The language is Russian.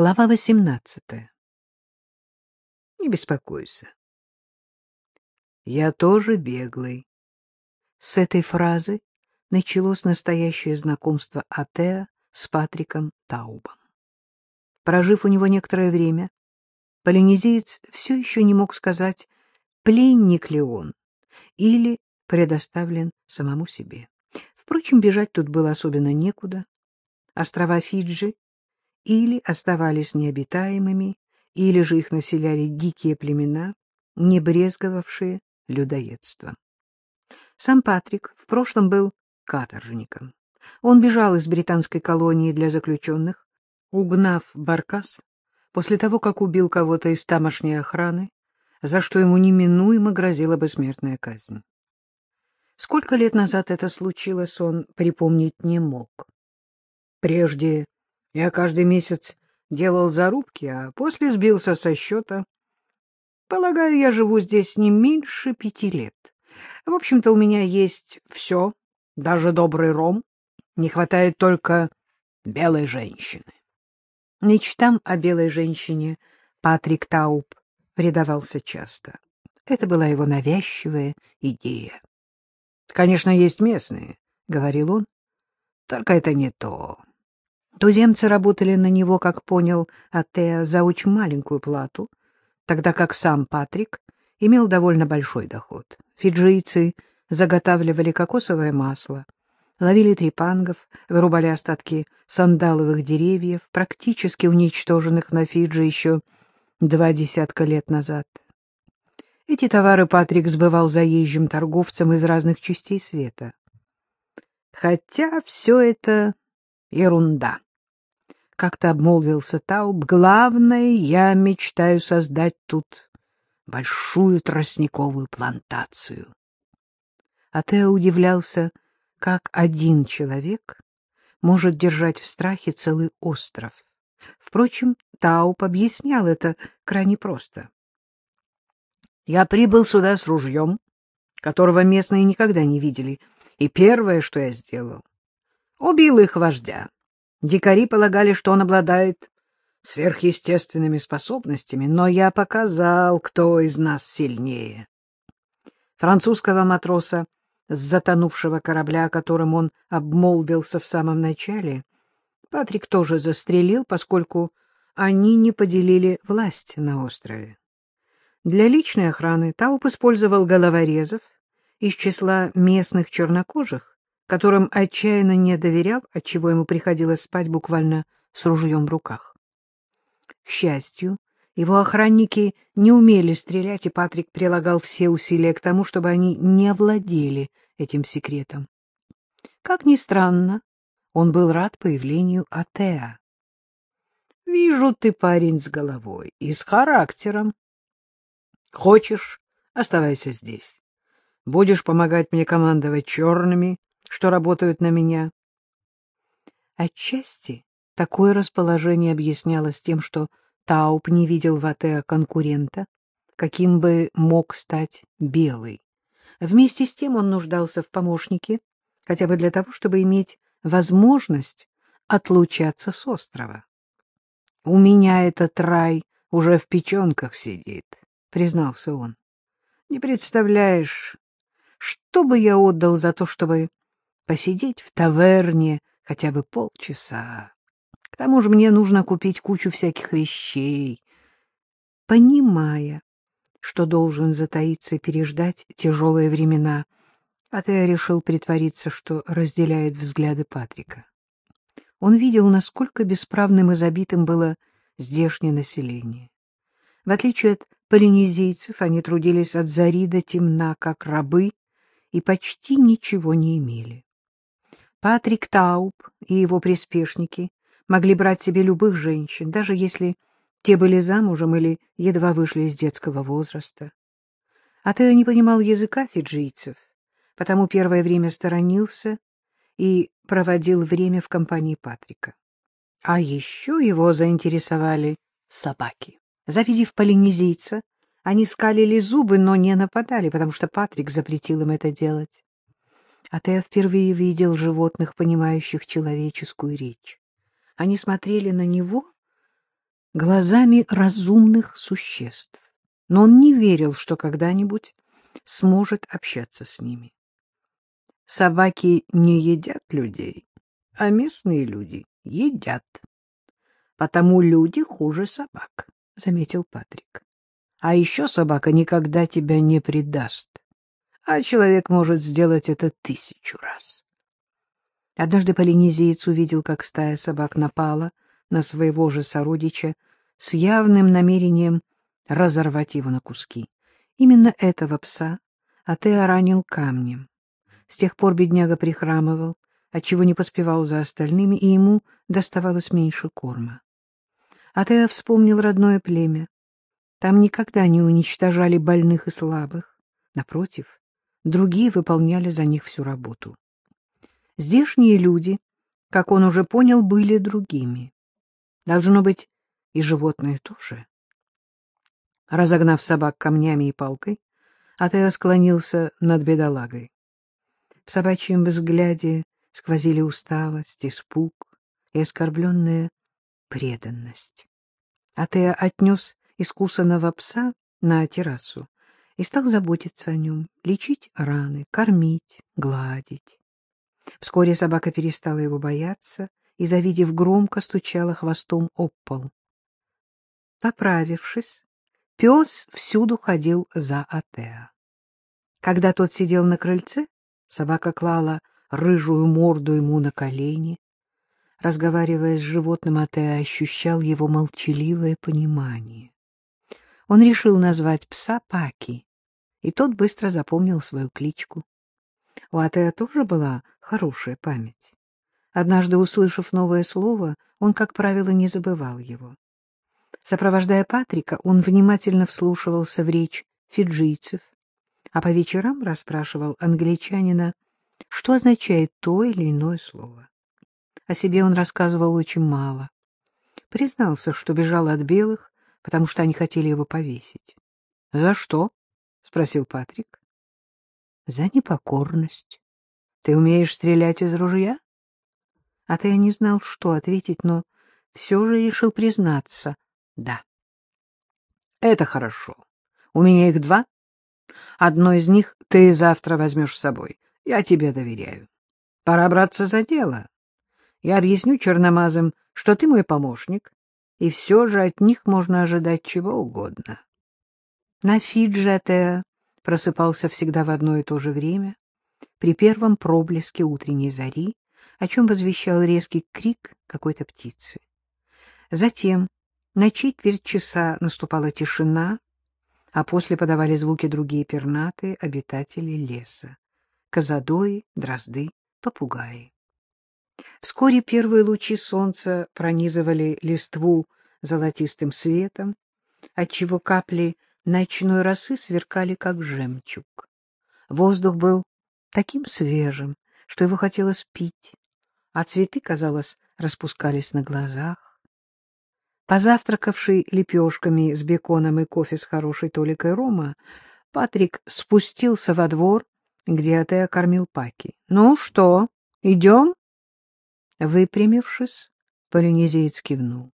Глава восемнадцатая. Не беспокойся. Я тоже беглый. С этой фразы началось настоящее знакомство Атеа с Патриком Таубом. Прожив у него некоторое время, полинезиец все еще не мог сказать, пленник ли он или предоставлен самому себе. Впрочем, бежать тут было особенно некуда. Острова Фиджи или оставались необитаемыми, или же их населяли дикие племена, не брезговавшие людоедством. Сам Патрик в прошлом был каторжником. Он бежал из британской колонии для заключенных, угнав баркас после того, как убил кого-то из тамошней охраны, за что ему неминуемо грозила бы смертная казнь. Сколько лет назад это случилось, он припомнить не мог. Прежде я каждый месяц делал зарубки, а после сбился со счета. Полагаю, я живу здесь не меньше пяти лет. В общем-то, у меня есть все, даже добрый ром. Не хватает только белой женщины. Мечтам о белой женщине Патрик Тауб предавался часто. Это была его навязчивая идея. — Конечно, есть местные, — говорил он, — только это не то. Туземцы работали на него, как понял Атеа, за очень маленькую плату, тогда как сам Патрик имел довольно большой доход. Фиджийцы заготавливали кокосовое масло, ловили трепангов, вырубали остатки сандаловых деревьев, практически уничтоженных на Фиджи еще два десятка лет назад. Эти товары Патрик сбывал заезжим торговцам из разных частей света. Хотя все это ерунда как-то обмолвился Тауб, главное, я мечтаю создать тут большую тростниковую плантацию. А Тео удивлялся, как один человек может держать в страхе целый остров. Впрочем, Тауб объяснял это крайне просто. Я прибыл сюда с ружьем, которого местные никогда не видели, и первое, что я сделал, убил их вождя. Дикари полагали, что он обладает сверхъестественными способностями, но я показал, кто из нас сильнее. Французского матроса с затонувшего корабля, о котором он обмолвился в самом начале, Патрик тоже застрелил, поскольку они не поделили власть на острове. Для личной охраны Тауп использовал головорезов из числа местных чернокожих, которым отчаянно не доверял, отчего ему приходилось спать буквально с ружьем в руках. К счастью, его охранники не умели стрелять, и Патрик прилагал все усилия к тому, чтобы они не овладели этим секретом. Как ни странно, он был рад появлению Атеа. — Вижу, ты парень с головой и с характером. Хочешь — оставайся здесь. Будешь помогать мне командовать черными, что работают на меня. Отчасти такое расположение объяснялось тем, что Тауп не видел в Атеа конкурента, каким бы мог стать Белый. Вместе с тем он нуждался в помощнике, хотя бы для того, чтобы иметь возможность отлучаться с острова. — У меня этот рай уже в печенках сидит, — признался он. — Не представляешь, что бы я отдал за то, чтобы посидеть в таверне хотя бы полчаса. К тому же мне нужно купить кучу всяких вещей. Понимая, что должен затаиться и переждать тяжелые времена, Атеа решил притвориться, что разделяет взгляды Патрика. Он видел, насколько бесправным и забитым было здешнее население. В отличие от полинезийцев, они трудились от зари до темна, как рабы, и почти ничего не имели. Патрик Тауб и его приспешники могли брать себе любых женщин, даже если те были замужем или едва вышли из детского возраста. А ты не понимал языка фиджийцев, потому первое время сторонился и проводил время в компании Патрика. А еще его заинтересовали собаки. Завидев полинезийца, они скалили зубы, но не нападали, потому что Патрик запретил им это делать. А ты впервые видел животных, понимающих человеческую речь. Они смотрели на него, глазами разумных существ, но он не верил, что когда-нибудь сможет общаться с ними. Собаки не едят людей, а местные люди едят. Потому люди хуже собак, — заметил Патрик. А еще собака никогда тебя не предаст, а человек может сделать это тысячу раз. Однажды полинезиец увидел, как стая собак напала на своего же сородича с явным намерением разорвать его на куски. Именно этого пса Атеа ранил камнем. С тех пор бедняга прихрамывал, отчего не поспевал за остальными, и ему доставалось меньше корма. Атеа вспомнил родное племя. Там никогда не уничтожали больных и слабых. Напротив, другие выполняли за них всю работу. Здешние люди, как он уже понял, были другими. Должно быть, и животные тоже. Разогнав собак камнями и палкой, Атеа склонился над бедолагой. В собачьем взгляде сквозили усталость, испуг и оскорбленная преданность. Атеа отнес искусанного пса на террасу и стал заботиться о нем, лечить раны, кормить, гладить. Вскоре собака перестала его бояться и, завидев, громко стучала хвостом об пол. Поправившись, пес всюду ходил за Атеа. Когда тот сидел на крыльце, собака клала рыжую морду ему на колени. Разговаривая с животным, Атеа ощущал его молчаливое понимание. Он решил назвать пса Паки, и тот быстро запомнил свою кличку. У Атеа тоже была хорошая память. Однажды, услышав новое слово, он, как правило, не забывал его. Сопровождая Патрика, он внимательно вслушивался в речь фиджийцев, а по вечерам расспрашивал англичанина, что означает то или иное слово. О себе он рассказывал очень мало. Признался, что бежал от белых, потому что они хотели его повесить. — За что? — спросил Патрик. — За непокорность. Ты умеешь стрелять из ружья? А ты не знал, что ответить, но все же решил признаться — да. Это хорошо. У меня их два. Одно из них ты завтра возьмешь с собой. Я тебе доверяю. Пора браться за дело. Я объясню черномазым, что ты мой помощник, и все же от них можно ожидать чего угодно. На Фиджи просыпался всегда в одно и то же время, при первом проблеске утренней зари, о чем возвещал резкий крик какой-то птицы. Затем на четверть часа наступала тишина, а после подавали звуки другие пернатые обитатели леса — козадои, дрозды, попугаи. Вскоре первые лучи солнца пронизывали листву золотистым светом, отчего капли ночной росы сверкали, как жемчуг. Воздух был таким свежим, что его хотелось пить, а цветы, казалось, распускались на глазах. Позавтракавший лепешками с беконом и кофе с хорошей толикой рома, Патрик спустился во двор, где Атеа кормил Паки. — Ну что, идем? Выпрямившись, полинезиец кивнул.